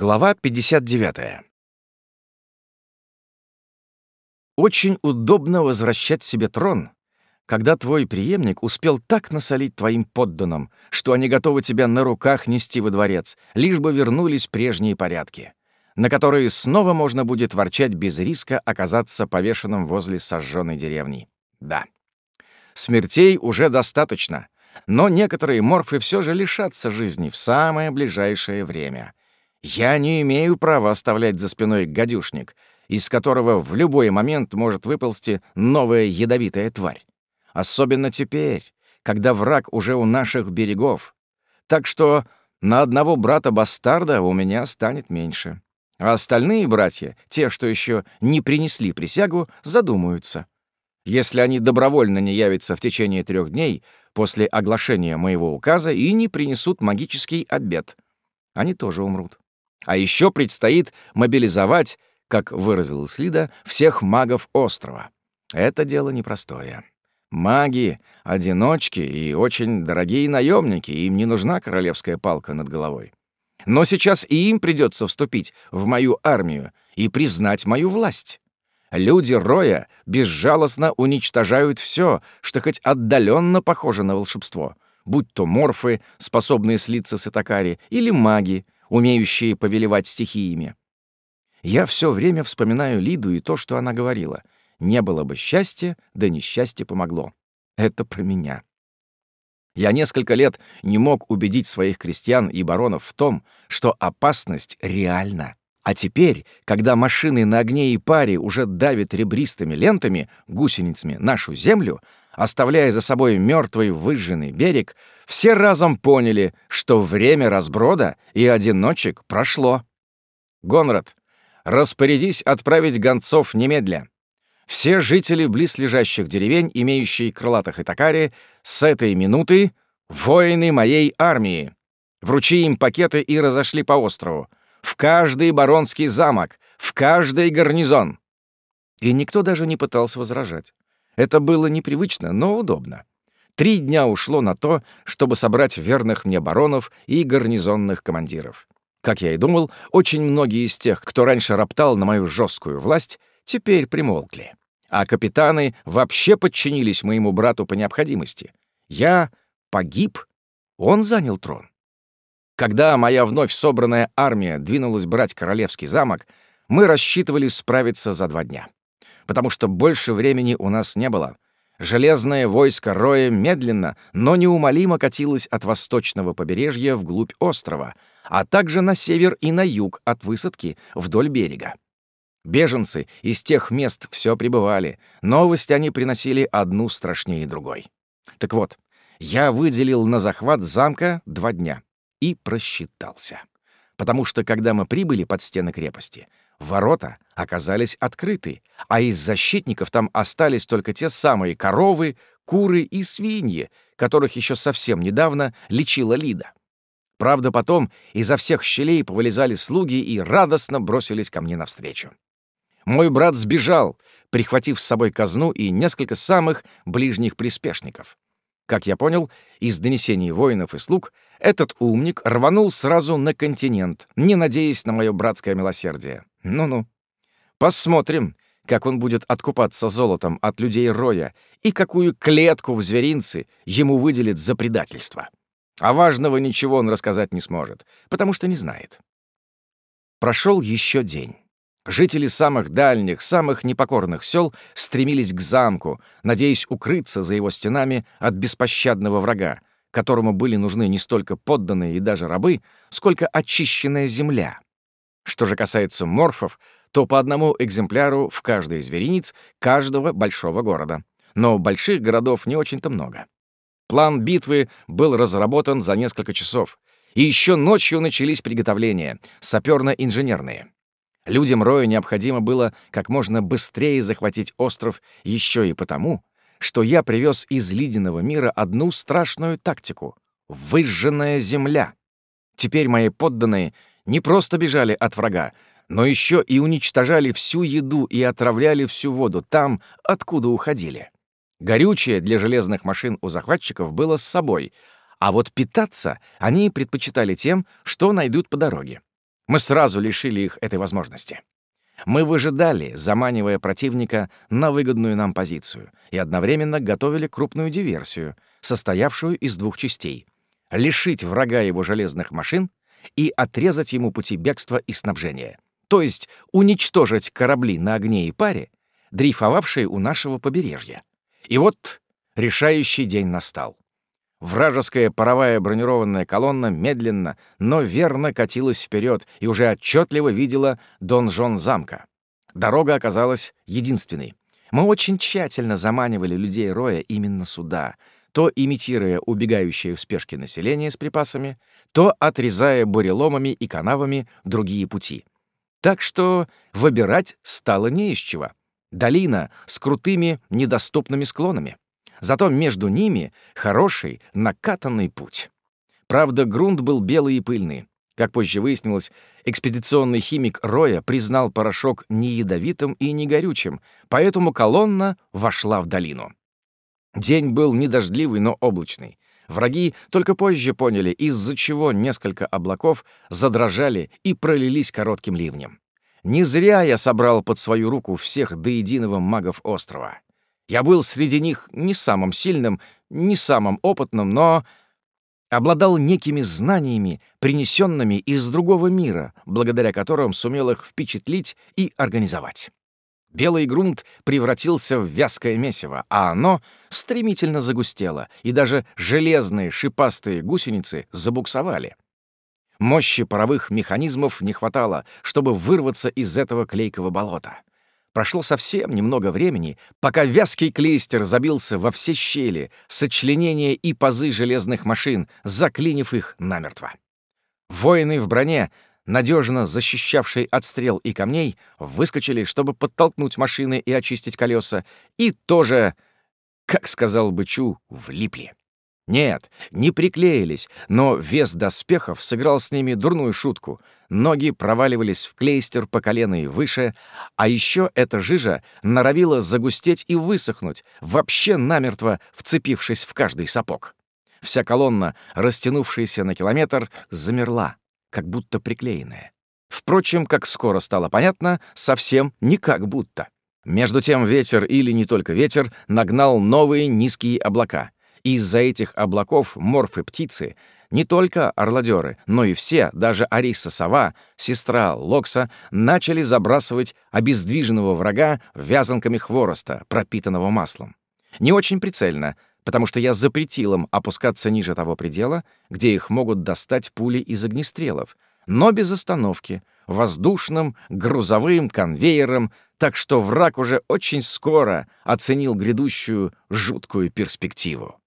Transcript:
Глава 59. Очень удобно возвращать себе трон, когда твой преемник успел так насолить твоим подданным, что они готовы тебя на руках нести во дворец, лишь бы вернулись прежние порядки, на которые снова можно будет ворчать без риска оказаться повешенным возле сожженной деревни. Да. Смертей уже достаточно, но некоторые морфы все же лишатся жизни в самое ближайшее время — я не имею права оставлять за спиной гадюшник, из которого в любой момент может выползти новая ядовитая тварь. Особенно теперь, когда враг уже у наших берегов. Так что на одного брата-бастарда у меня станет меньше. А остальные братья, те, что еще не принесли присягу, задумаются. Если они добровольно не явятся в течение трех дней после оглашения моего указа и не принесут магический обед, они тоже умрут. А еще предстоит мобилизовать, как выразилась Лида, всех магов острова. Это дело непростое. Маги — одиночки и очень дорогие наемники, им не нужна королевская палка над головой. Но сейчас и им придется вступить в мою армию и признать мою власть. Люди Роя безжалостно уничтожают все, что хоть отдаленно похоже на волшебство, будь то морфы, способные слиться с Итакари, или маги, умеющие повелевать стихиями. Я все время вспоминаю Лиду и то, что она говорила. Не было бы счастья, да несчастье помогло. Это про меня. Я несколько лет не мог убедить своих крестьян и баронов в том, что опасность реальна. А теперь, когда машины на огне и паре уже давят ребристыми лентами, гусеницами, нашу землю, оставляя за собой мертвый выжженный берег, все разом поняли, что время разброда и одиночек прошло. Гонрад, распорядись отправить гонцов немедля. Все жители близлежащих деревень, имеющие крылатых итакари, с этой минуты — воины моей армии. Вручи им пакеты и разошли по острову. В каждый баронский замок, в каждый гарнизон. И никто даже не пытался возражать. Это было непривычно, но удобно. Три дня ушло на то, чтобы собрать верных мне баронов и гарнизонных командиров. Как я и думал, очень многие из тех, кто раньше роптал на мою жесткую власть, теперь примолкли. А капитаны вообще подчинились моему брату по необходимости. Я погиб, он занял трон. Когда моя вновь собранная армия двинулась брать королевский замок, мы рассчитывали справиться за два дня потому что больше времени у нас не было. Железное войско Роя медленно, но неумолимо катилось от восточного побережья вглубь острова, а также на север и на юг от высадки вдоль берега. Беженцы из тех мест все прибывали, новости они приносили одну страшнее другой. Так вот, я выделил на захват замка два дня и просчитался. Потому что, когда мы прибыли под стены крепости, Ворота оказались открыты, а из защитников там остались только те самые коровы, куры и свиньи, которых еще совсем недавно лечила Лида. Правда, потом изо всех щелей повылезали слуги и радостно бросились ко мне навстречу. Мой брат сбежал, прихватив с собой казну и несколько самых ближних приспешников. Как я понял, из донесений воинов и слуг этот умник рванул сразу на континент, не надеясь на мое братское милосердие. Ну-ну. Посмотрим, как он будет откупаться золотом от людей Роя и какую клетку в зверинце ему выделит за предательство. А важного ничего он рассказать не сможет, потому что не знает. Прошел еще день. Жители самых дальних, самых непокорных сел стремились к замку, надеясь укрыться за его стенами от беспощадного врага, которому были нужны не столько подданные и даже рабы, сколько очищенная земля. Что же касается морфов, то по одному экземпляру в каждой зверинец каждого большого города. Но больших городов не очень-то много. План битвы был разработан за несколько часов. И еще ночью начались приготовления, саперно-инженерные. Людям Роя необходимо было как можно быстрее захватить остров еще и потому, что я привез из Лидиного мира одну страшную тактику — выжженная земля. Теперь мои подданные не просто бежали от врага, но еще и уничтожали всю еду и отравляли всю воду там, откуда уходили. Горючее для железных машин у захватчиков было с собой, а вот питаться они предпочитали тем, что найдут по дороге. Мы сразу лишили их этой возможности. Мы выжидали, заманивая противника на выгодную нам позицию, и одновременно готовили крупную диверсию, состоявшую из двух частей — лишить врага его железных машин и отрезать ему пути бегства и снабжения, то есть уничтожить корабли на огне и паре, дрейфовавшие у нашего побережья. И вот решающий день настал. Вражеская паровая бронированная колонна медленно, но верно катилась вперед и уже отчетливо видела донжон замка. Дорога оказалась единственной. Мы очень тщательно заманивали людей Роя именно сюда, то имитируя убегающее в спешке население с припасами, то отрезая буреломами и канавами другие пути. Так что выбирать стало не из чего. Долина с крутыми недоступными склонами. Зато между ними хороший накатанный путь. Правда, грунт был белый и пыльный. Как позже выяснилось, экспедиционный химик Роя признал порошок не ядовитым и не горючим, поэтому колонна вошла в долину. День был не дождливый, но облачный. Враги только позже поняли, из-за чего несколько облаков задрожали и пролились коротким ливнем. Не зря я собрал под свою руку всех до единого магов острова. Я был среди них не самым сильным, не самым опытным, но обладал некими знаниями, принесенными из другого мира, благодаря которым сумел их впечатлить и организовать. Белый грунт превратился в вязкое месиво, а оно стремительно загустело, и даже железные шипастые гусеницы забуксовали. Мощи паровых механизмов не хватало, чтобы вырваться из этого клейкого болота. Прошло совсем немного времени, пока вязкий клейстер забился во все щели, сочленения и пазы железных машин, заклинив их намертво. Воины в броне, надежно защищавшие от стрел и камней, выскочили, чтобы подтолкнуть машины и очистить колеса, и тоже, как сказал Бычу, влипли. Нет, не приклеились, но вес доспехов сыграл с ними дурную шутку. Ноги проваливались в клейстер по колено и выше, а еще эта жижа норовила загустеть и высохнуть, вообще намертво вцепившись в каждый сапог. Вся колонна, растянувшаяся на километр, замерла, как будто приклеенная. Впрочем, как скоро стало понятно, совсем не как будто. Между тем ветер, или не только ветер, нагнал новые низкие облака — из-за этих облаков морфы-птицы, не только орладеры, но и все, даже Ариса-сова, сестра Локса, начали забрасывать обездвиженного врага вязанками хвороста, пропитанного маслом. Не очень прицельно, потому что я запретил им опускаться ниже того предела, где их могут достать пули из огнестрелов, но без остановки, воздушным грузовым конвейером, так что враг уже очень скоро оценил грядущую жуткую перспективу.